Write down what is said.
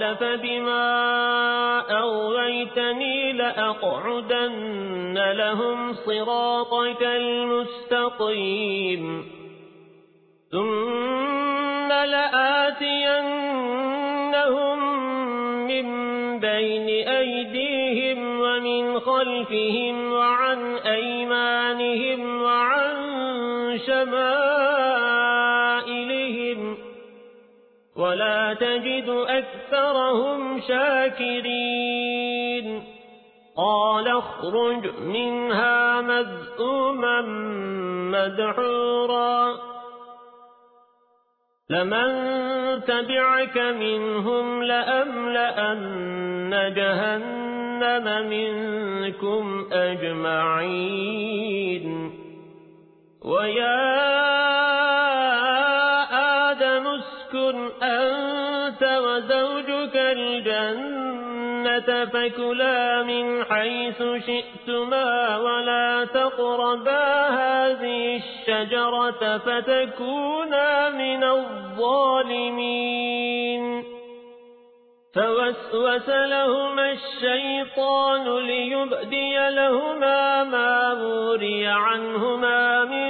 قال فبما أغويتني لأقعدن لهم صراطك المستقيم. ثم لآتينهم من بين أيديهم ومن خلفهم وعن أيمانهم وعن شمائلهم ولا تجد أكثرهم شاكرين. قال اخرج منها مذءوما مدحورا. لمن تبعك منهم لأملأن جهنم منكم أجمعين. ويا اسكن أنت وزوجك الجنة فكلا من حيث شئتما ولا تقربا هذه الشجرة فتكونا من الظالمين. فوسوس لهما الشيطان ليبدي لهما ما موري عنهما من